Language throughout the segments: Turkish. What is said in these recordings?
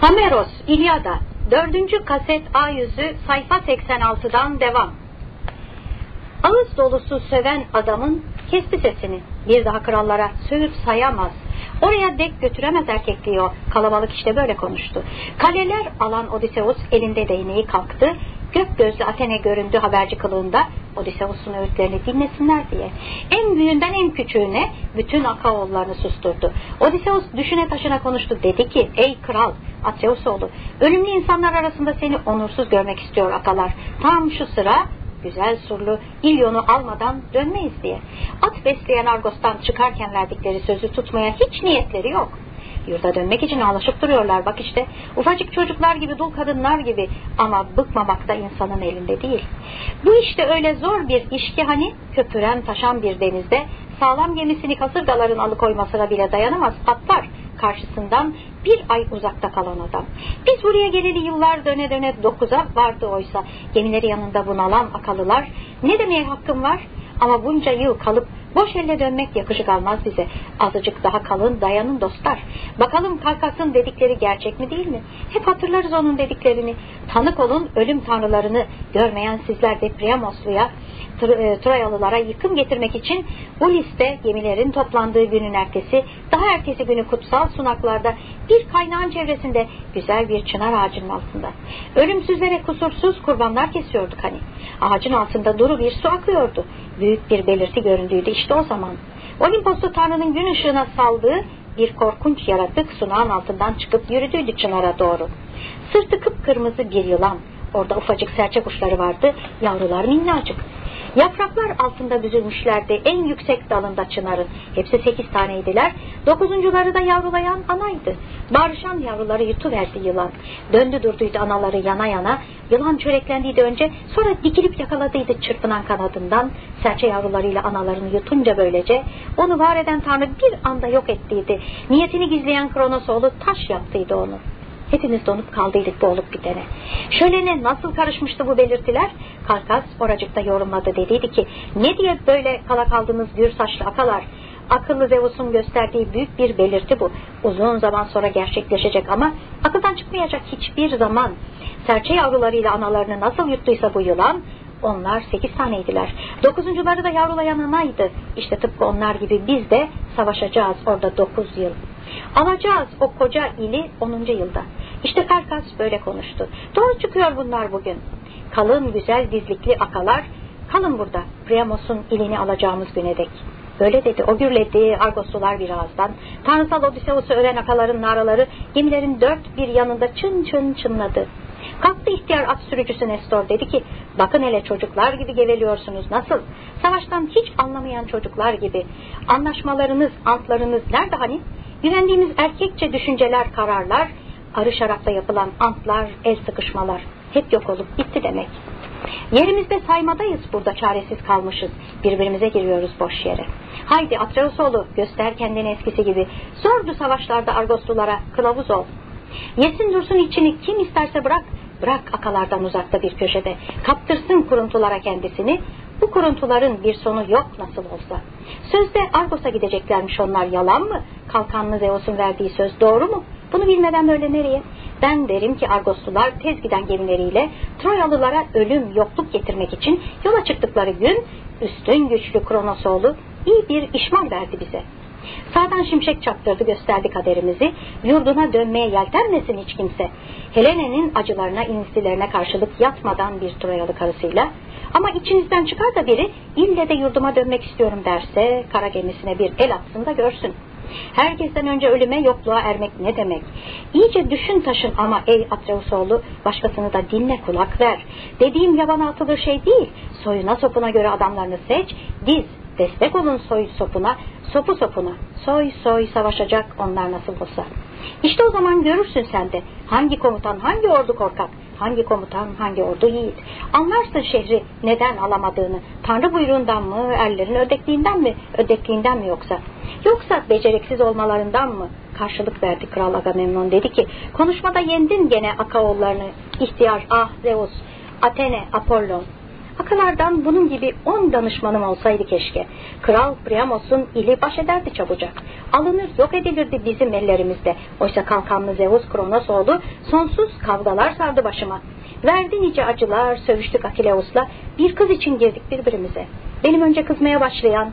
Homeros, İlyada, 4. kaset A yüzü sayfa 86'dan devam. Ağız dolusu söven adamın kesti sesini. Bir daha krallara sövüp sayamaz. Oraya dek götüremez erkekliği o. Kalabalık işte böyle konuştu. Kaleler alan Odysseus elinde değneği kalktı. Gök gözlü Athene göründü haberci kılığında Odysseus'un öğütlerini dinlesinler diye. En büyüğünden en küçüğüne bütün Akaoğullarını susturdu. Odysseus düşüne taşına konuştu. Dedi ki ey kral Atreus oğlu ölümlü insanlar arasında seni onursuz görmek istiyor akalar. Tam şu sıra güzel surlu İlyon'u almadan dönmeyiz diye. At besleyen Argos'tan çıkarken verdikleri sözü tutmaya hiç niyetleri yok. Yurda dönmek için ağlaşıp duruyorlar bak işte. Ufacık çocuklar gibi, dul kadınlar gibi ama bıkmamak da insanın elinde değil. Bu işte öyle zor bir iş ki hani köpüren taşan bir denizde sağlam gemisini kasırgaların alıkoymasına bile dayanamaz patlar karşısından bir ay uzakta kalan adam. Biz buraya geleli yıllar döne döne dokuza vardı oysa gemileri yanında bunalan akalılar ne demeye hakkım var? Ama bunca yıl kalıp boş elle dönmek yakışık almaz bize. Azıcık daha kalın dayanın dostlar. Bakalım Kalkas'ın dedikleri gerçek mi değil mi? Hep hatırlarız onun dediklerini. Tanık olun ölüm tanrılarını görmeyen sizler de Priamoslu'ya e, Troyalılara yıkım getirmek için bu liste gemilerin toplandığı günün ertesi, daha ertesi günü kutsal sunaklarda bir kaynağın çevresinde güzel bir çınar ağacının altında. Ölümsüzlere kusursuz kurbanlar kesiyorduk hani. Ağacın altında duru bir su akıyordu. Büyük bir belirti göründüydü işte o zaman. Olimposlu Tanrı'nın gün ışığına saldığı bir korkunç yaratık sunağın altından çıkıp yürüdüydü çınara doğru. Sırtı kıpkırmızı bir yılan. Orada ufacık serçe kuşları vardı, yavrular minnacık. Yapraklar altında büzülmüşlerdi en yüksek dalında çınarın. Hepsi sekiz taneydiler. Dokuzuncuları da yavrulayan anaydı. Barışan yavruları yutuverdi yılan. Döndü durduydu anaları yana yana. Yılan çöreklendiydi önce sonra dikilip yakaladıydı çırpınan kanadından. Serçe yavrularıyla analarını yutunca böylece onu var eden Tanrı bir anda yok ettiydi. Niyetini gizleyen Kronos oğlu taş yaptıydı onu. Hepimiz donup kaldıydık bu olup bitene. Şölene nasıl karışmıştı bu belirtiler? Karkas oracıkta yorumladı dediydi ki ne diye böyle kala kaldınız gür saçlı akalar? Akıllı Zeus'un gösterdiği büyük bir belirti bu. Uzun zaman sonra gerçekleşecek ama akıldan çıkmayacak hiçbir zaman. Serçe yavrularıyla analarını nasıl yuttuysa bu yılan onlar sekiz taneydiler. Dokuzuncuları da yavrulayan anaydı. İşte tıpkı onlar gibi biz de savaşacağız orada dokuz yıl. Alacağız o koca ili onuncu yılda. İşte Karkas böyle konuştu. Doğru çıkıyor bunlar bugün. Kalın güzel dizlikli akalar kalın burada Priamos'un ilini alacağımız güne dek. Böyle dedi. O gürledi Argoslular bir ağızdan. Tanrısal Odysseus'u ölen akaların naraları gemilerin dört bir yanında çın çın çınladı. Kalktı ihtiyar at sürücüsü Nestor dedi ki bakın hele çocuklar gibi geveliyorsunuz nasıl? Savaştan hiç anlamayan çocuklar gibi. Anlaşmalarınız, antlarınız nerede hani? Güvendiğimiz erkekçe düşünceler, kararlar, arı şarapla yapılan antlar, el sıkışmalar hep yok olup bitti demek. Yerimizde saymadayız burada çaresiz kalmışız. Birbirimize giriyoruz boş yere. Haydi Atreusoğlu göster kendini eskisi gibi. Zordu savaşlarda Argoslulara kılavuz ol. Yesin dursun içini kim isterse bırak. Bırak akalardan uzakta bir köşede. Kaptırsın kuruntulara kendisini. Bu kuruntuların bir sonu yok nasıl olsa. Sözde Argos'a gideceklermiş onlar yalan mı? Kalkanlı Zeus'un verdiği söz doğru mu? Bunu bilmeden böyle nereye? Ben derim ki Argoslular tez giden gemileriyle Troyalılara ölüm, yokluk getirmek için yola çıktıkları gün üstün güçlü Kronosoğlu iyi bir işmal verdi bize. Sağdan şimşek çaktırdı gösterdi kaderimizi. Yurduna dönmeye yeltenmesin hiç kimse. Helene'nin acılarına, insilerine karşılık yatmadan bir Troyalı karısıyla ama içinizden çıkar da biri ille de yurduma dönmek istiyorum derse kara gemisine bir el atsın da görsün. Herkesten önce ölüme yokluğa ermek ne demek? İyice düşün taşın ama ey Atreusoğlu başkasını da dinle kulak ver. Dediğim yabana atılır şey değil. Soyuna sopuna göre adamlarını seç, diz, destek olun soy sopuna, sopu sopuna. Soy soy savaşacak onlar nasıl olsa. İşte o zaman görürsün sen de hangi komutan hangi ordu korkak, hangi komutan hangi ordu yiğit. Anlarsın şehri neden alamadığını, Tanrı buyruğundan mı, erlerin ödekliğinden mi, ödekliğinden mi yoksa. Yoksa beceriksiz olmalarından mı? Karşılık verdi Kral Agamemnon dedi ki konuşmada yendin gene Akaoğullarını, ihtiyar Ah Zeus, Athene, Apollon. Akalardan bunun gibi on danışmanım olsaydı keşke. Kral Priamos'un ili baş ederdi çabucak. Alınır yok edilirdi bizim ellerimizde. Oysa kalkanlı Zeus Kronosoğlu sonsuz kavgalar sardı başıma. Verdi nice acılar, sövüştük Akileus'la. Bir kız için girdik birbirimize. Benim önce kızmaya başlayan,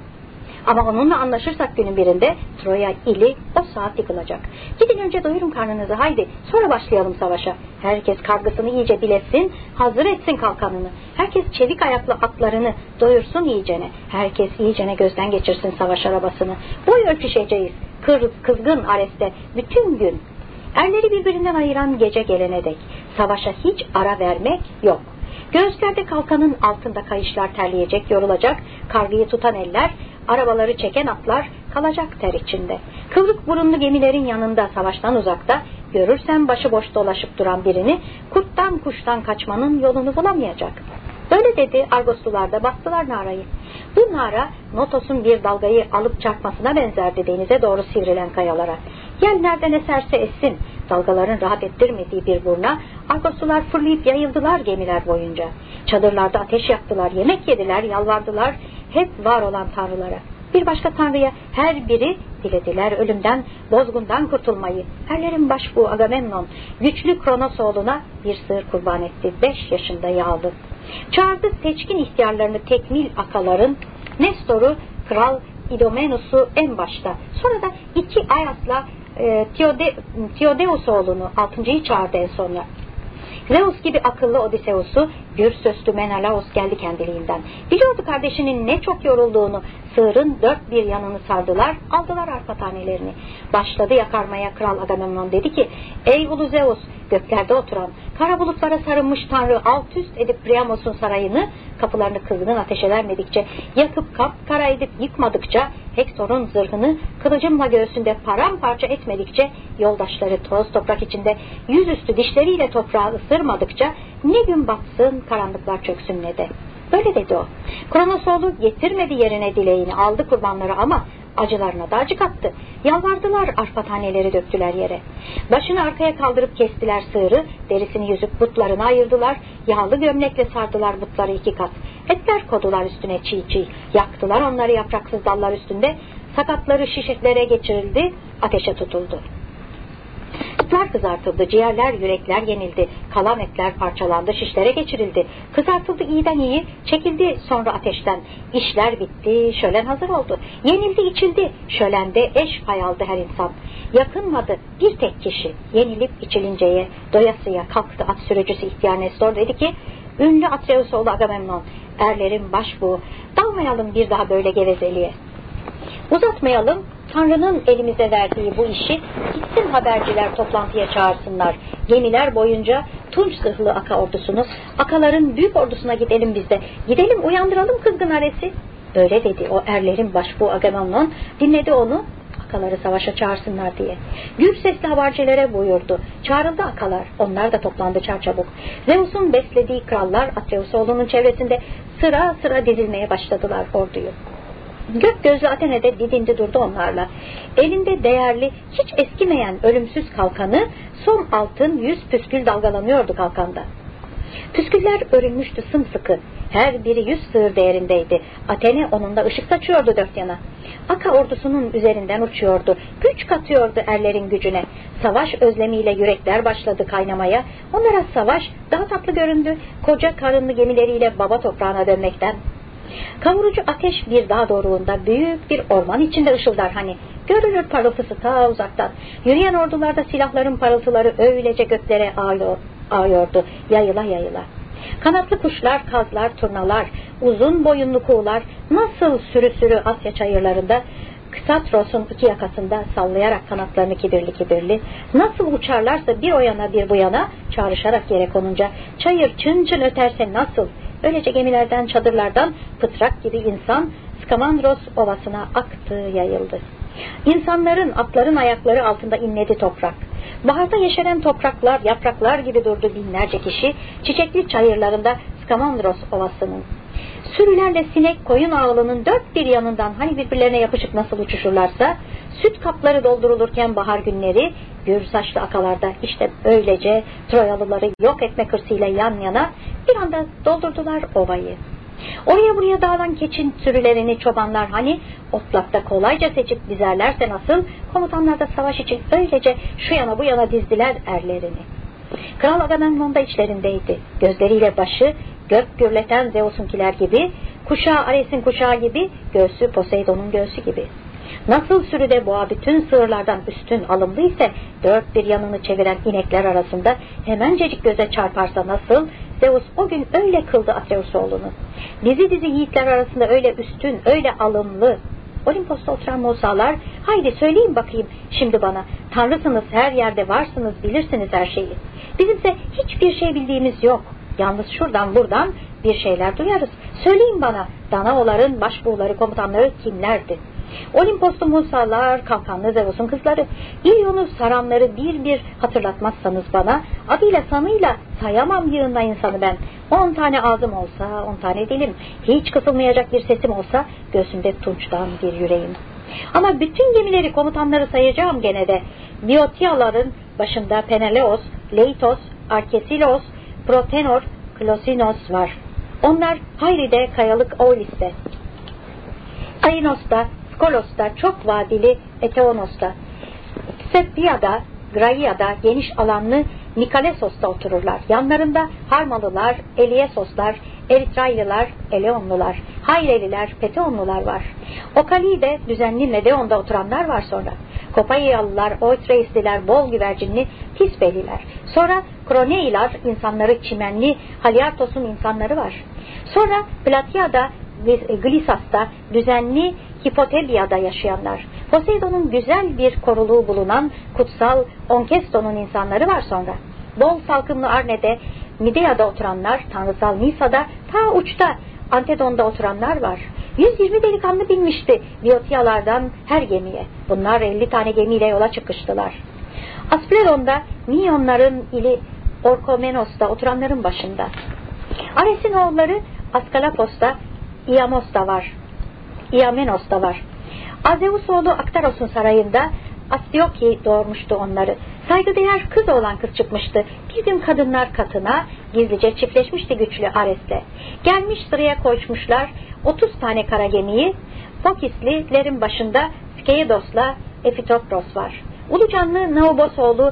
ama onunla anlaşırsak günün birinde Troya ili o saat yıkılacak. Gidin önce doyurun karnınızı haydi sonra başlayalım savaşa. Herkes kavgasını iyice bilesin, hazır etsin kalkanını. Herkes çevik ayaklı atlarını doyursun iyicene. Herkes iyicene gözden geçirsin savaş arabasını. Boy ölçüşeceğiz. Kır, kızgın Ares'te bütün gün. Erleri birbirinden ayıran gece gelene dek. Savaşa hiç ara vermek yok. Göğüslerde kalkanın altında kayışlar terleyecek, yorulacak, kargıyı tutan eller, arabaları çeken atlar kalacak ter içinde. Kıvrık burunlu gemilerin yanında, savaştan uzakta, görürsen başıboş dolaşıp duran birini, kurttan kuştan kaçmanın yolunu bulamayacak. Böyle dedi Argoslular da baktılar Nara'yı. Bu Nara Notos'un bir dalgayı alıp çarpmasına benzerdi denize doğru sivrilen kayalara. Yel nereden eserse essin dalgaların rahat ettirmediği bir burna Argoslular fırlayıp yayıldılar gemiler boyunca. Çadırlarda ateş yaktılar, yemek yediler, yalvardılar hep var olan tanrılara. Bir başka tanrıya her biri dilediler ölümden, bozgundan kurtulmayı. Herlerin başbuğu Agamemnon, güçlü Kronos oğluna bir sığır kurban etti. Beş yaşında yağlı. Çağırdı seçkin ihtiyarlarını tekmil akaların, Nestor'u, kral İdomenus'u en başta. Sonra da iki Ayas'la e, Theode, Theodeus oğlunu, altıncıyı çağırdı en sonra. Zeus gibi akıllı Odysseus'u gür sözlü Menelaos geldi kendiliğinden. Biliyordu kardeşinin ne çok yorulduğunu. Sığırın dört bir yanını sardılar, aldılar arpa tanelerini. Başladı yakarmaya Kral Agamemnon dedi ki, Ey ulu Zeus, göklerde oturan, kara bulutlara sarılmış Tanrı alt üst edip Priamos'un sarayını, kapılarını kızgın ateşe vermedikçe, yakıp kap kara edip yıkmadıkça, Hektor'un zırhını kılıcımla göğsünde paramparça etmedikçe, yoldaşları toz toprak içinde yüzüstü dişleriyle toprağı ısırmadıkça, ne gün batsın karanlıklar çöksün ne de. Böyle dedi o. Kronosoğlu getirmedi yerine dileğini aldı kurbanları ama acılarına da acı kattı. Yalvardılar arpa taneleri döktüler yere. Başını arkaya kaldırıp kestiler sığırı, derisini yüzüp butlarını ayırdılar, yağlı gömlekle sardılar butları iki kat. Etler kodular üstüne çiğ çiğ, yaktılar onları yapraksız dallar üstünde, sakatları şişetlere geçirildi, ateşe tutuldu. Etler kızartıldı, ciğerler, yürekler yenildi, kalan etler parçalandı, şişlere geçirildi. Kızartıldı iyiden iyi, çekildi sonra ateşten. İşler bitti, şölen hazır oldu. Yenildi, içildi, şölende eş pay her insan. Yakınmadı bir tek kişi, yenilip içilinceye, doyasıya kalktı at sürücüsü ihtiyar Nestor dedi ki, ünlü Atreus oğlu Agamemnon, erlerin başbuğu, dalmayalım bir daha böyle gevezeliğe. Uzatmayalım, Tanrı'nın elimize verdiği bu işi gitsin haberciler toplantıya çağırsınlar. Gemiler boyunca Tunç zırhlı Aka ordusunu, Akaların büyük ordusuna gidelim biz de. Gidelim uyandıralım kızgın Ares'i. Öyle dedi o erlerin başbuğu Agamemnon. Dinledi onu. Akaları savaşa çağırsınlar diye. Gür sesli habercilere buyurdu. Çağrıldı akalar. Onlar da toplandı çarçabuk. Zeus'un beslediği krallar Atreus oğlunun çevresinde sıra sıra dizilmeye başladılar orduyu. Gök gözlü Athena de didindi durdu onlarla. Elinde değerli, hiç eskimeyen ölümsüz kalkanı son altın yüz püskül dalgalanıyordu kalkanda. Püsküller örülmüştü sımsıkı. Her biri yüz sığır değerindeydi. Athene onunla ışık saçıyordu dört yana. Aka ordusunun üzerinden uçuyordu. Güç katıyordu erlerin gücüne. Savaş özlemiyle yürekler başladı kaynamaya. Onlara savaş daha tatlı göründü. Koca karınlı gemileriyle baba toprağına dönmekten. Kavurucu ateş bir dağ doğruluğunda büyük bir orman içinde ışıldar hani. Görülür parıltısı ta uzaktan. Yürüyen ordularda silahların parıltıları öylece göklere ağıyordu yayıla yayıla. Kanatlı kuşlar, kazlar, turnalar, uzun boyunlu kuğular nasıl sürü sürü Asya çayırlarında Ksatros'un iki yakasında sallayarak kanatlarını kibirli kibirli, nasıl uçarlarsa bir o yana bir bu yana çağrışarak yere konunca, çayır çın çın öterse nasıl, Öylece gemilerden, çadırlardan pıtrak gibi insan Skamandros ovasına aktı, yayıldı. İnsanların, atların ayakları altında inledi toprak. Baharda yeşeren topraklar, yapraklar gibi durdu binlerce kişi, çiçekli çayırlarında Skamandros ovasının. Sürülerle sinek koyun ağlının dört bir yanından hani birbirlerine yapışıp nasıl uçuşurlarsa, süt kapları doldurulurken bahar günleri, gür saçlı akalarda işte böylece Troyalıları yok etme hırsıyla yan yana bir anda doldurdular ovayı. Oraya buraya dağılan keçin sürülerini çobanlar hani otlakta kolayca seçip dizerlerse nasıl komutanlar da savaş için öylece şu yana bu yana dizdiler erlerini. Kral Agamemnon da içlerindeydi. Gözleriyle başı gök gürleten Zeus'unkiler gibi, kuşağı Ares'in kuşağı gibi, göğsü Poseidon'un göğsü gibi. Nasıl sürüde boğa bütün sığırlardan üstün alımlı ise dört bir yanını çeviren inekler arasında hemencecik göze çarparsa nasıl Zeus o gün öyle kıldı Atreus oğlunu. Dizi dizi yiğitler arasında öyle üstün, öyle alımlı. Olimpos'ta oturan Musalar, haydi söyleyin bakayım şimdi bana, tanrısınız, her yerde varsınız, bilirsiniz her şeyi. Bizimse hiçbir şey bildiğimiz yok. Yalnız şuradan buradan bir şeyler duyarız. Söyleyin bana, Danaoların başbuğları, komutanları kimlerdi? Olimpos'ta Musalar, kalkanlı Zeus'un kızları, İlyon'u saranları bir bir hatırlatmazsanız bana, adıyla sanıyla sayamam yığınla insanı ben. On tane ağzım olsa, on tane dilim, hiç kısılmayacak bir sesim olsa, göğsümde tunçtan bir yüreğim. Ama bütün gemileri, komutanları sayacağım gene de. Diotiyaların başında Peneleos, Leitos, Arkesilos, Protenor, Klosinos var. Onlar Hayri'de, Kayalık Olis'te, Ainos'ta, Skolos'ta, çok vadili Eteonos'ta, Seppia'da, Graia'da geniş alanlı Nikalesos'ta otururlar. Yanlarında Harmalılar, Eliesoslar, Eritraylılar, Eleonlular, Hayreliler, Peteonlular var. Okali'de düzenli Medeon'da oturanlar var sonra. Kopayyalılar, Oitreisliler, bol güvercinli Tisbeliler. Sonra Kroneilar, insanları çimenli, Haliartos'un insanları var. Sonra Platia'da Glisas'ta düzenli Hipotebia'da yaşayanlar. Poseidon'un güzel bir koruluğu bulunan kutsal Onkesto'nun insanları var sonra. Bol salkımlı Arne'de, Midea'da oturanlar, tanrısal Nisa'da, ta uçta Antedon'da oturanlar var. 120 delikanlı binmişti Biotiyalardan her gemiye. Bunlar 50 tane gemiyle yola çıkıştılar. Aspledon'da Miyonların ili Orkomenos'ta oturanların başında. Ares'in oğulları Askalapos'ta, Iamos'ta var. Iamenos'ta var. Azeus oğlu Aktaros'un sarayında Astioki doğurmuştu onları. Saygıdeğer kız olan kız çıkmıştı. Bir gün kadınlar katına gizlice çiftleşmişti güçlü Ares'le. Gelmiş sıraya koşmuşlar 30 tane kara gemiyi. Fokislilerin başında Skeidos'la Efitopros var. Ulucanlı Naubos oğlu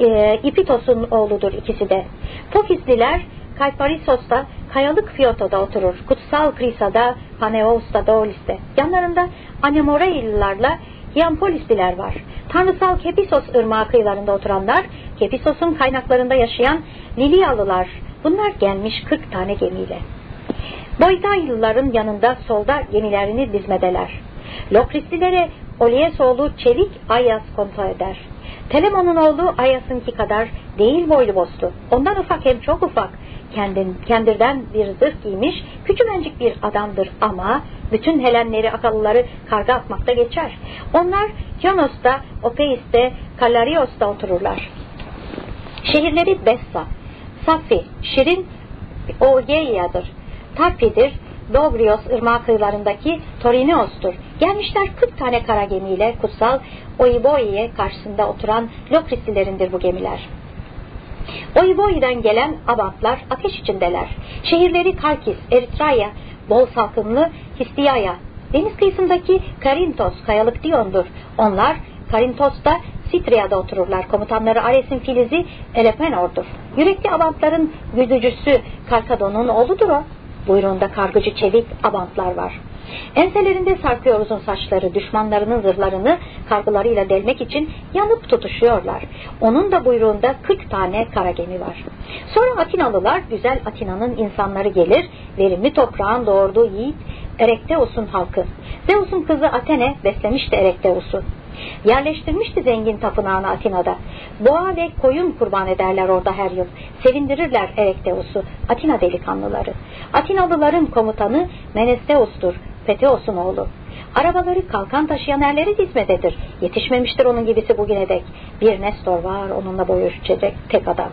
e, İpitos'un oğludur ikisi de. Fokisliler Kalparisos'ta Kayalık Fiyoto'da oturur. Kutsal Krisa'da, Paneos'ta, Doğulis'te. Yanlarında Anemoraililerle Hiampolisliler var. Tanrısal Kepisos ırmağı kıyılarında oturanlar, Kepisos'un kaynaklarında yaşayan Lilyalılar. Bunlar gelmiş 40 tane gemiyle. Boydaylıların yanında solda gemilerini dizmedeler. Lokrislilere Olies oğlu Çelik Ayas kontrol eder. Telemon'un oğlu Ayas'ınki kadar değil boylu bostu. Ondan ufak hem çok ufak kendin, kendirden bir zırh giymiş küçümencik bir adamdır ama bütün Helenleri, akıllıları karga atmakta geçer. Onlar Yonos'ta, Opeis'te, Kalarios'ta otururlar. Şehirleri Bessa, Safi, Şirin, Ogeia'dır. Tarpi'dir, Dobrios ırmağı kıyılarındaki Torinios'tur. Gelmişler 40 tane kara gemiyle kutsal Oiboi'ye karşısında oturan Lokrislilerindir bu gemiler. Oiboi'den gelen Abantlar ateş içindeler. Şehirleri Kalkis, Eritraya, bol salkımlı Histiyaya, deniz kıyısındaki Karintos, kayalık Dion'dur. Onlar Karintos'ta Sitria'da otururlar. Komutanları Ares'in filizi Elepenor'dur. Yürekli Abantların güdücüsü Karkadon'un oğludur o. Buyruğunda kargıcı çevik Abantlar var. Enselerinde sarkıyor uzun saçları, düşmanlarının zırhlarını kargılarıyla delmek için yanıp tutuşuyorlar. Onun da buyruğunda 40 tane kara gemi var. Sonra Atinalılar, güzel Atina'nın insanları gelir, verimli toprağın doğurduğu yiğit Erekteus'un halkı. Zeus'un kızı Atene beslemişti Erekteus'u. Yerleştirmişti zengin tapınağını Atina'da. Boğa ve koyun kurban ederler orada her yıl. Sevindirirler Erekteus'u, Atina delikanlıları. Atinalıların komutanı Menesteus'tur. Feteos'un oğlu. Arabaları kalkan taşıyan erleri hizmetedir. Yetişmemiştir onun gibisi bugüne dek. Bir Nestor var onunla boy ölçecek tek adam.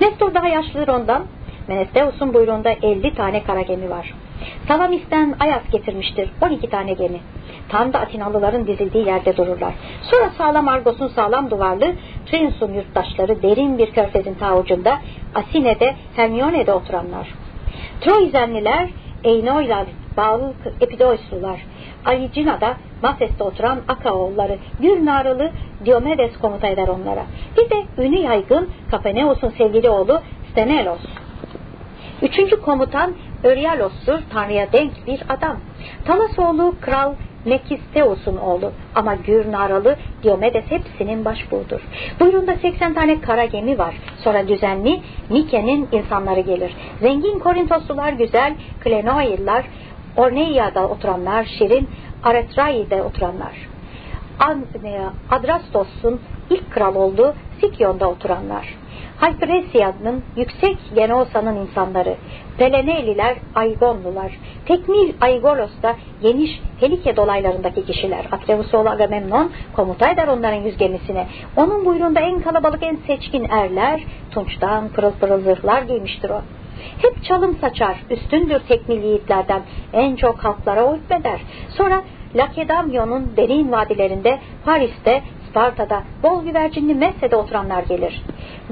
Nestor daha yaşlıdır ondan. Menesteus'un buyruğunda 50 tane kara gemi var. Salamis'ten Ayas getirmiştir 12 tane gemi. Tam da Atinalıların dizildiği yerde dururlar. Sonra sağlam Argos'un sağlam duvarlı Trins'un yurttaşları derin bir körfezin ta ucunda Asine'de Hermione'de oturanlar. Troizenliler Einoylar, bağlı Epidoislular, Alicina'da Mafes'te oturan Akaoğulları, Gür Naralı Diomedes komuta eder onlara. Bir de ünü yaygın Kapaneos'un sevgili oğlu Stenelos. Üçüncü komutan Öryalos'tur, Tanrı'ya denk bir adam. Talasoğlu Kral Mekisteos'un oğlu ama Gür Naralı Diomedes hepsinin başbuğudur. Buyruğunda 80 tane kara gemi var. Sonra düzenli Nike'nin insanları gelir. Zengin Korintoslular güzel, Klenoillar, Orneia'da oturanlar, Şirin, Aretrai'de oturanlar. Adrastos'un ilk kral olduğu Sikyon'da oturanlar. Hyperesia'nın yüksek Genosa'nın insanları, Peleneliler, Aygonlular, Tekmil Aygolos'ta geniş Helike dolaylarındaki kişiler, Atreus oğlu Agamemnon komuta eder onların yüz gemisine. Onun buyruğunda en kalabalık, en seçkin erler, tunçtan pırıl pırıl zırhlar giymiştir o. Hep çalım saçar, üstündür tekmil yiğitlerden, en çok halklara o hükmeder. Sonra Lakedamyon'un derin vadilerinde, Paris'te, Sparta'da, bol güvercinli Messe'de oturanlar gelir.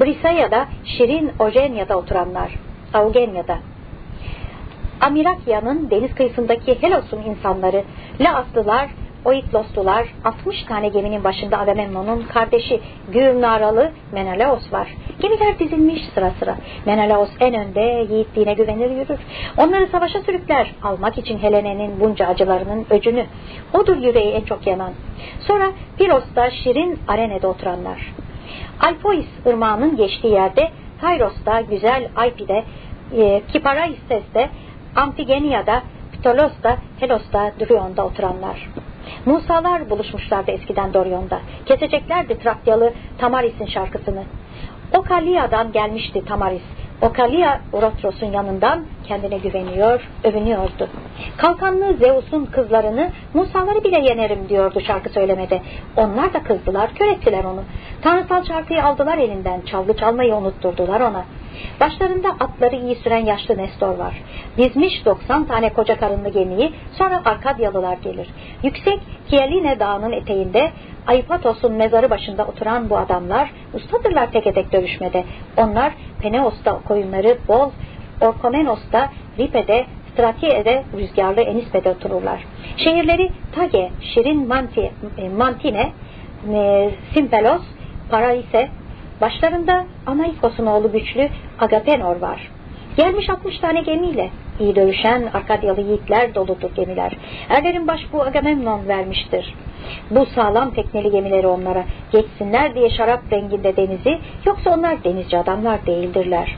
Brisaya'da, Şirin Ojenya'da oturanlar, Augenya'da. Amirakya'nın deniz kıyısındaki Helos'un insanları, Laaslılar, Oitloslular, 60 tane geminin başında Agamemnon'un kardeşi Gürnaralı Menelaos var. Gemiler dizilmiş sıra sıra. Menelaos en önde yiğitliğine güvenir yürür. Onları savaşa sürükler. Almak için Helene'nin bunca acılarının öcünü. Odur yüreği en çok yanan. Sonra Piros'ta şirin arenede oturanlar. Alpois ırmağının geçtiği yerde Tayros'ta, güzel Aypi'de, e, Kiparaistes'te, Amfigenia'da, Ptolos'ta, Helos'ta, Drion'da oturanlar. Musalar buluşmuşlardı eskiden Dorion'da. Keseceklerdi Trakyalı Tamaris'in şarkısını. Okalia'dan gelmişti Tamaris. Okalia Rotros'un yanından kendine güveniyor, övünüyordu. Kalkanlı Zeus'un kızlarını Musaları bile yenerim diyordu şarkı söylemede. Onlar da kızdılar, kör ettiler onu. Tanrısal şarkıyı aldılar elinden, çalgı çalmayı unutturdular ona. Başlarında atları iyi süren yaşlı Nestor var. Dizmiş 90 tane koca karınlı gemiyi, sonra Arkadyalılar gelir. Yüksek Kieline dağının eteğinde Aipatos'un mezarı başında oturan bu adamlar ustadırlar teke tek dövüşmede. Onlar Peneos'ta koyunları bol, Orkomenos'ta, Ripe'de, Stratie'de rüzgarlı Enispe'de otururlar. Şehirleri Tage, Şirin Manti, e, Mantine, e, Simpelos, Paraise, başlarında Anaikos'un oğlu güçlü Agapenor var. Gelmiş 60 tane gemiyle. iyi dövüşen Arkadyalı yiğitler doludur gemiler. Erlerin baş bu Agamemnon vermiştir. Bu sağlam tekneli gemileri onlara geçsinler diye şarap renginde denizi yoksa onlar denizci adamlar değildirler.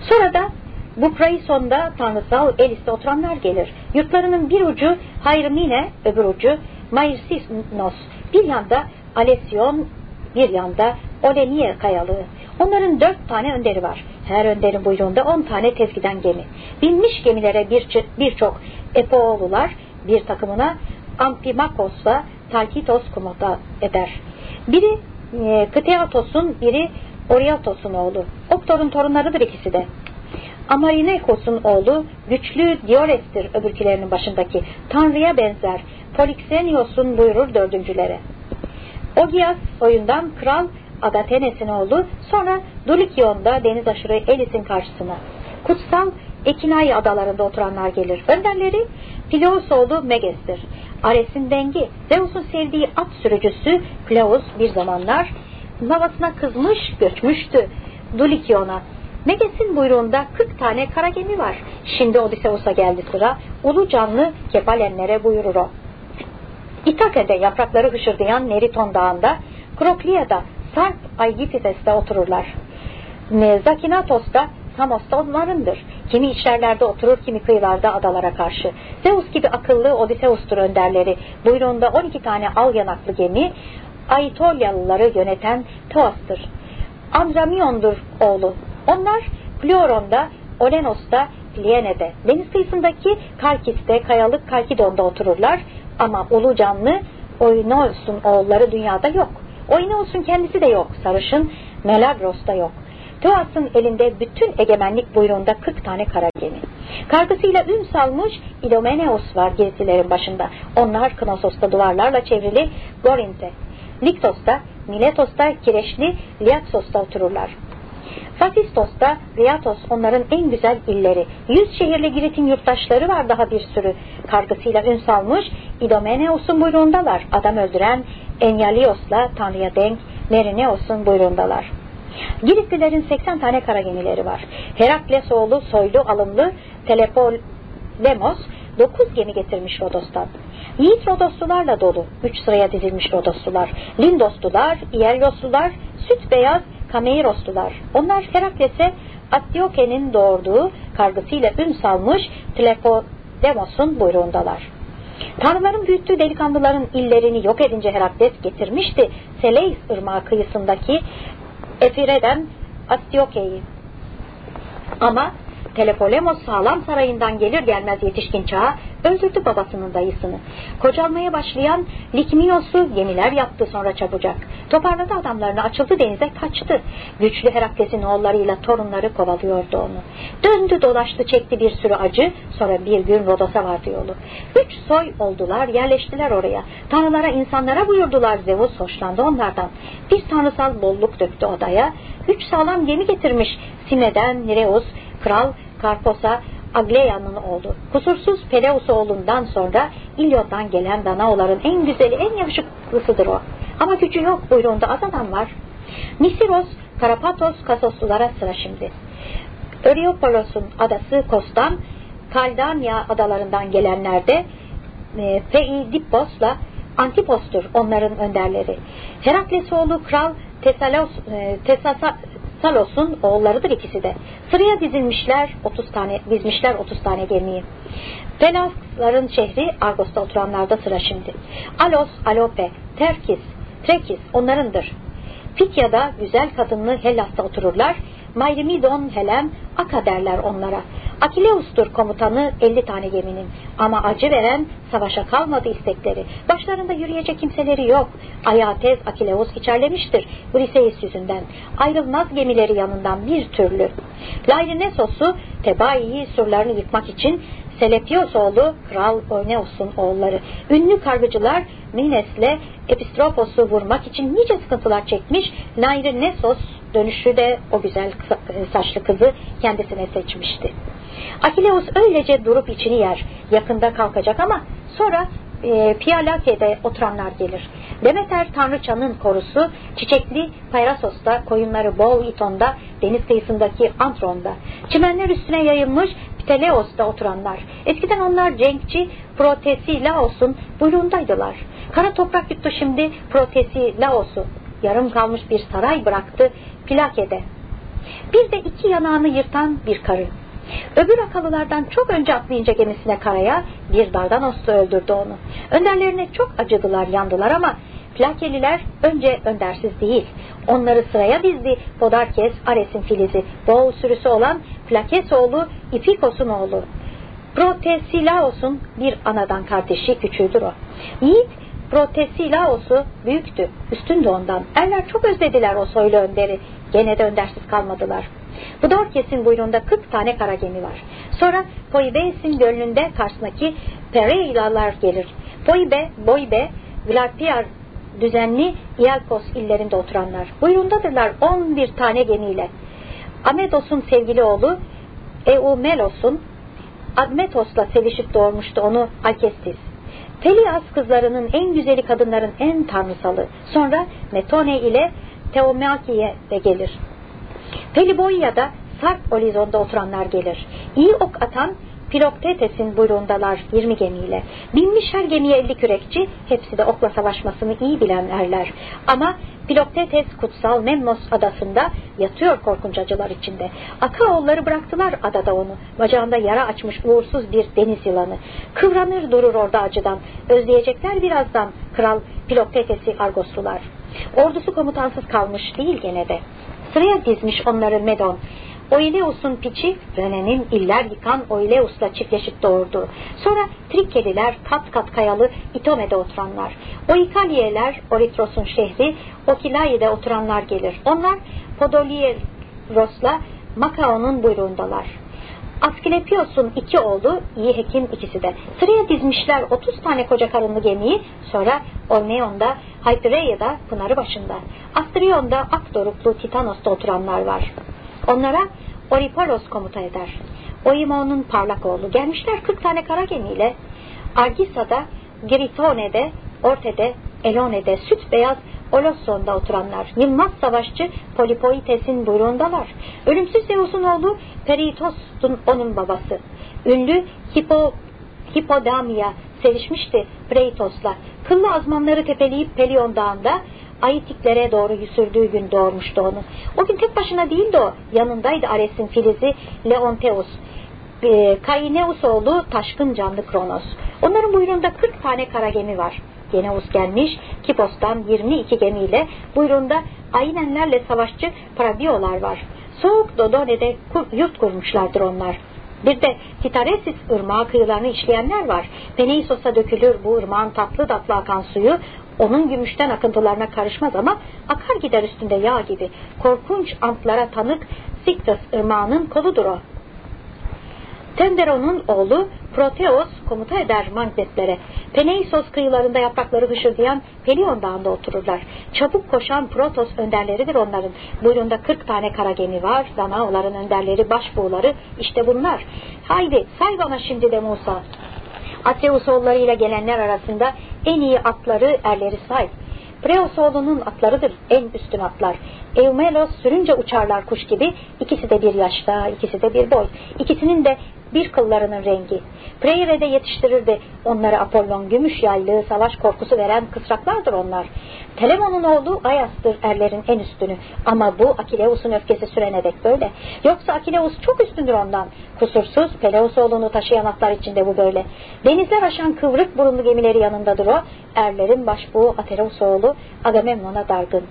Sonra da bu Praison'da tanrısal Elis'te oturanlar gelir. Yurtlarının bir ucu Hayrmine, öbür ucu Mairsinos, bir yanda Alesyon, bir yanda Oleniye kayalığı. Onların dört tane önderi var. Her önderin buyruğunda on tane tezgiden gemi. Binmiş gemilere birçok bir Epoğlular bir takımına Ampimakos'la Talkitos komuta eder. Biri e, Kteatos'un, biri Oriatos'un oğlu. Oktor'un torunlarıdır ikisi de. Amarinekos'un oğlu güçlü Diores'tir öbürkülerinin başındaki. Tanrı'ya benzer. Polixenios'un buyurur dördüncülere. Ogias soyundan kral Agatenes'in oğlu sonra Dulikion'da deniz aşırı Elis'in karşısına. Kutsal Ekinay adalarında oturanlar gelir. Önderleri Pileus oğlu Meges'tir. Ares'in dengi, Zeus'un sevdiği at sürücüsü Pleus bir zamanlar Navasına kızmış, göçmüştü Dulikion'a. Meges'in buyruğunda 40 tane kara gemi var. Şimdi Odysseus'a geldi sıra. Ulu canlı Kepalenlere buyurur o. İtake'de yaprakları hışırdayan Neriton Dağı'nda, Kroklia'da Sarp Aygifites'te otururlar. Zakinatos'ta Samos'ta onlarındır. Kimi içerlerde oturur, kimi kıyılarda adalara karşı. Zeus gibi akıllı Odysseus'tur önderleri. Buyruğunda 12 tane al yanaklı gemi, Aitolyalıları yöneten Toas'tır. Andramion'dur oğlu. Onlar Pleuron'da, Olenos'ta, Pliene'de, deniz kıyısındaki Kalkis'te, kayalık Kalkidon'da otururlar. Ama ulu canlı Oinos'un oğulları dünyada yok. Oinos'un kendisi de yok. Sarışın Melagros'ta yok. Toas'ın elinde bütün egemenlik buyruğunda 40 tane kara gemi. Kargısıyla ün salmış Idomeneos var gezilerin başında. Onlar Knosos'ta duvarlarla çevrili Gorint'e, Liktos'ta, Miletos'ta, Kireçli, Liaksos'ta otururlar. Safistos'ta Riatos onların en güzel illeri. Yüz şehirli Girit'in yurttaşları var daha bir sürü. Kargısıyla ün salmış İdomeneos'un buyruğundalar. Adam öldüren Enyalios'la Tanrı'ya denk Merineos'un buyruğundalar. Giritlilerin 80 tane kara gemileri var. Herakles oğlu soylu alımlı Telepolemos 9 gemi getirmiş Rodos'tan. Yiğit Rodoslularla dolu. 3 sıraya dizilmiş Rodoslular. Lindoslular, İelyoslular, süt beyaz Kameiroslular. Onlar Herakles'e Antioke'nin doğurduğu kargısıyla ün salmış Tlepodemos'un buyruğundalar. Tanrıların büyüttüğü delikanlıların illerini yok edince Herakles getirmişti Seleis ırmağı kıyısındaki Efire'den Astioke'yi. Ama Telepolemos sağlam sarayından gelir gelmez yetişkin çağa öldürdü babasının dayısını. Kocalmaya başlayan Likmios'u gemiler yaptı sonra çabucak. Toparladı adamlarını açıldı denize kaçtı. Güçlü Herakles'in oğullarıyla torunları kovalıyordu onu. Döndü dolaştı çekti bir sürü acı sonra bir gün Rodos'a vardı yolu. Üç soy oldular yerleştiler oraya. Tanrılara insanlara buyurdular Zeus hoşlandı onlardan. Bir tanrısal bolluk döktü odaya. Üç sağlam gemi getirmiş Sime'den Nireus, kral Karpos'a Agleya'nın oğlu. Kusursuz Peleus oğlundan sonra İlyon'dan gelen Danaoların en güzeli, en yakışıklısıdır o. Ama gücü yok buyruğunda az adam var. Nisiros, Karapatos, Kasoslulara sıra şimdi. Öriopolis'un adası Kostan, Kaldanya adalarından gelenlerde e, Peidippos'la Antipos'tur onların önderleri. Herakles oğlu Kral Tesalos, e, Tesasa, Salos'un oğullarıdır ikisi de. Sıraya dizilmişler 30 tane, dizmişler 30 tane gemiyi. Pelasların şehri Argos'ta oturanlarda sıra şimdi. Alos, Alope, Terkis, Trekis onlarındır. Fitya'da güzel kadınlı Hellas'ta otururlar. Mayrimidon, Helem, Aka derler onlara. Akileus'tur komutanı 50 tane geminin. Ama acı veren savaşa kalmadı istekleri. Başlarında yürüyecek kimseleri yok. Ayağı tez Akileus içerlemiştir Briseis yüzünden. Ayrılmaz gemileri yanından bir türlü. Lairinesos'u Tebai'yi surlarını yıkmak için Selepios oğlu Kral Oneos'un oğulları. Ünlü kargıcılar Mines'le Epistropos'u vurmak için nice sıkıntılar çekmiş. Lairinesos dönüşü de o güzel saçlı kızı kendisine seçmişti. Akileus öylece durup içini yer. Yakında kalkacak ama sonra e, Piyalake'de oturanlar gelir. Demeter Tanrıçanın korusu çiçekli Payrasos'ta, koyunları bol İton'da, deniz kıyısındaki Antron'da. Çimenler üstüne yayılmış Pteleos'ta oturanlar. Eskiden onlar cenkçi Protesi Laos'un buyruğundaydılar. Kara toprak yuttu şimdi Protesi Laos'u. Yarım kalmış bir saray bıraktı Pilake'de. Bir de iki yanağını yırtan bir karı. Öbür akalılardan çok önce atlayınca gemisine karaya bir Dardanos'ta öldürdü onu. Önderlerine çok acıdılar yandılar ama Plakeliler önce öndersiz değil. Onları sıraya dizdi Podarkes, Ares'in filizi, Boğul sürüsü olan Plakes oğlu İfikos'un oğlu. Protesilaos'un bir anadan kardeşi küçüğüdür o. Yiğit Protesilaos'u büyüktü, üstündü ondan. Erler çok özlediler o soylu önderi. Gene de öndersiz kalmadılar. Bu Dorkes'in buyruğunda 40 tane kara gemi var. Sonra Poibes'in gölünde karşısındaki Pereilalar gelir. Poibe, Boibe, Glarpiar düzenli Ialkos illerinde oturanlar. Buyruğundadırlar 11 tane gemiyle. Amedos'un sevgili oğlu Eumelos'un Admetos'la sevişip doğurmuştu onu Alkestis. Felias kızlarının en güzeli kadınların en tanrısalı. Sonra Metone ile Teomaki'ye de gelir. Peliboya'da Sarp Olizon'da oturanlar gelir. İyi ok atan Piloktetes'in buyruğundalar 20 gemiyle. Binmiş her gemiye 50 kürekçi, hepsi de okla savaşmasını iyi bilen erler. Ama Piloktetes kutsal Memnos adasında yatıyor korkunç acılar içinde. Akaoğulları bıraktılar adada onu. Bacağında yara açmış uğursuz bir deniz yılanı. Kıvranır durur orada acıdan. Özleyecekler birazdan kral Piloktetes'i Argoslular. Ordusu komutansız kalmış değil gene de. Sıraya dizmiş onları Medon. Oileus'un piçi Rene'nin iller yıkan Oileus'la çiftleşip doğurdu. Sonra Trikkeliler kat kat kayalı İtome'de oturanlar. Oikaliyeler Oritros'un şehri Okilayi'de oturanlar gelir. Onlar Podolieros'la Makao'nun buyruğundalar. Asklepios'un iki oğlu iyi hekim ikisi de. Sıraya dizmişler 30 tane koca karınlı gemiyi sonra Olneon'da, Hypereya'da pınarı başında. Astrion'da ak doruklu Titanos'ta oturanlar var. Onlara Oripolos komuta eder. Oimo'nun parlak oğlu. Gelmişler 40 tane kara gemiyle. Argisa'da, Gritone'de, Orte'de, Elone'de süt beyaz Olosson'da oturanlar. Yılmaz savaşçı Polipoites'in buyruğundalar. Ölümsüz Zeus'un oğlu Peritos'un onun babası. Ünlü Hippo, Hippodamia sevişmişti Preitos'la. Kıllı azmanları tepeleyip Pelion Dağı'nda Aitiklere doğru sürdüğü gün doğurmuştu onu. O gün tek başına değildi o. Yanındaydı Ares'in filizi Leonteus. E, Kaineus oğlu taşkın canlı Kronos. Onların buyruğunda 40 tane kara gemi var. Geneus gelmiş Kipos'tan 22 gemiyle buyruğunda Aynenlerle savaşçı Parabiolar var. Soğuk Dodone'de yurt kurmuşlardır onlar. Bir de Titaresis ırmağı kıyılarını işleyenler var. Peneisos'a dökülür bu ırmağın tatlı tatlı akan suyu onun gümüşten akıntılarına karışmaz ama akar gider üstünde yağ gibi. Korkunç antlara tanık Siktas ırmağının koludur o. Tenderon'un oğlu Proteos komuta eder magnetlere. Peneisos kıyılarında yaprakları hışırdayan Pelion dağında otururlar. Çabuk koşan Protos önderleridir onların. Buyruğunda 40 tane kara gemi var. Danaoların önderleri, başbuğları işte bunlar. Haydi say bana şimdi de Musa. Atreus oğullarıyla gelenler arasında en iyi atları erleri say. Preos oğlunun atlarıdır en üstün atlar. Eumelos sürünce uçarlar kuş gibi. İkisi de bir yaşta, ikisi de bir boy. İkisinin de bir kıllarının rengi. Preire'de yetiştirirdi onları Apollon, gümüş yaylı, savaş korkusu veren kısraklardır onlar. Telemon'un oğlu Ayas'tır erlerin en üstünü. Ama bu Akileus'un öfkesi sürene dek böyle. Yoksa Akileus çok üstündür ondan. Kusursuz Peleus oğlunu taşıyan atlar içinde bu böyle. Denizler aşan kıvrık burunlu gemileri yanındadır o. Erlerin başbuğu Atereus oğlu Agamemnon'a dargın.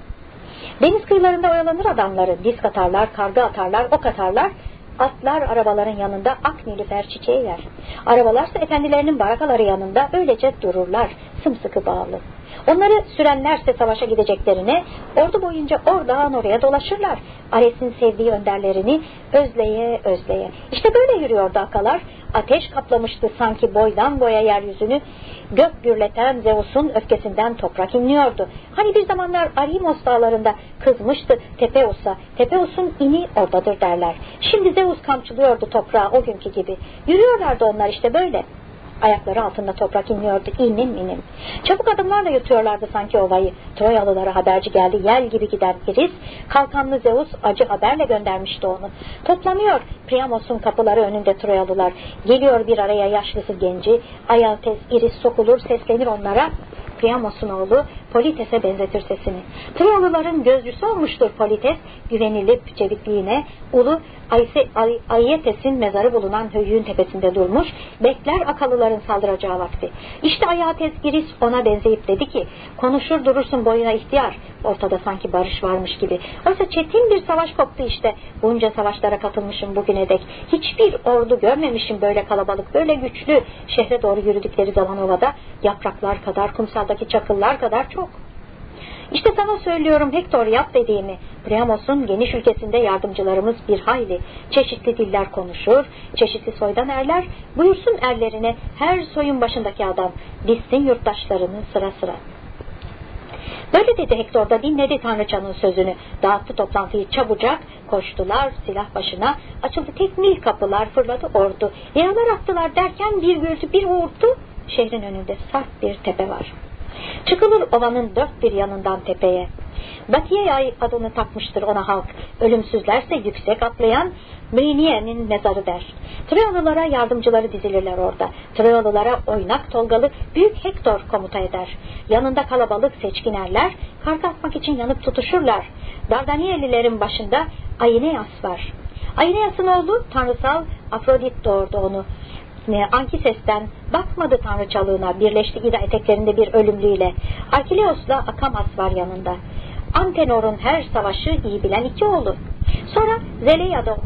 Deniz kıyılarında oyalanır adamları. Disk atarlar, karga atarlar, ok atarlar. Atlar arabaların yanında ak nilüfer çiçeği yer. Arabalarsa efendilerinin barakaları yanında öylece dururlar, sımsıkı bağlı. Onları sürenlerse savaşa gideceklerine ordu boyunca oradan oraya dolaşırlar. Ares'in sevdiği önderlerini özleye özleye. İşte böyle yürüyordu akalar. Ateş kaplamıştı sanki boydan boya yeryüzünü. Gök gürleten Zeus'un öfkesinden toprak inliyordu. Hani bir zamanlar Arimos dağlarında kızmıştı Tepeus'a. Tepeus'un ini oradadır derler. Şimdi Zeus kamçılıyordu toprağı o günkü gibi. Yürüyorlardı onlar işte böyle. Ayakları altında toprak inliyordu inim inim. Çabuk adımlarla yutuyorlardı sanki ovayı. Troyalılara haberci geldi yel gibi giden Iris. Kalkanlı Zeus acı haberle göndermişti onu. Toplanıyor Priamos'un kapıları önünde Troyalılar. Geliyor bir araya yaşlısı genci. Ayaltes Iris sokulur seslenir onlara. Priamos'un oğlu Polites'e benzetir sesini. Troyalıların gözcüsü olmuştur Polites, güvenilip çevikliğine, ulu Ayetes'in mezarı bulunan höyüğün tepesinde durmuş, bekler akalıların saldıracağı vakti. İşte Ayates Giris ona benzeyip dedi ki, konuşur durursun boyuna ihtiyar, ortada sanki barış varmış gibi. Oysa çetin bir savaş koptu işte, bunca savaşlara katılmışım bugüne dek. Hiçbir ordu görmemişim böyle kalabalık, böyle güçlü. Şehre doğru yürüdükleri zaman ovada, yapraklar kadar, kumsaldaki çakıllar kadar çok. İşte sana söylüyorum Hector yap dediğimi. Priamos'un geniş ülkesinde yardımcılarımız bir hayli. Çeşitli diller konuşur, çeşitli soydan erler, buyursun erlerine her soyun başındaki adam, dizsin yurttaşlarını sıra sıra. Böyle dedi Hector da dinledi Tanrıçanın sözünü. Dağıttı toplantıyı çabucak, koştular silah başına, açıldı tekmil kapılar, fırladı ordu. Yaralar attılar derken bir gürültü bir uğurtu, şehrin önünde sert bir tepe var. Çıkılır ovanın dört bir yanından tepeye. Batiye adını takmıştır ona halk. Ölümsüzlerse yüksek atlayan Mriniye'nin mezarı der. Troyalılara yardımcıları dizilirler orada. Troyalılara oynak tolgalı büyük Hektor komuta eder. Yanında kalabalık seçkinerler karga atmak için yanıp tutuşurlar. Dardaniyelilerin başında Aineas var. Aineas'ın oğlu tanrısal Afrodit doğurdu onu. Ankises'ten bakmadı tanrıçalığına birleşti ida eteklerinde bir ölümlüyle. Arkileos'la Akamas var yanında. Antenor'un her savaşı iyi bilen iki oğlu. Sonra Zeleya'da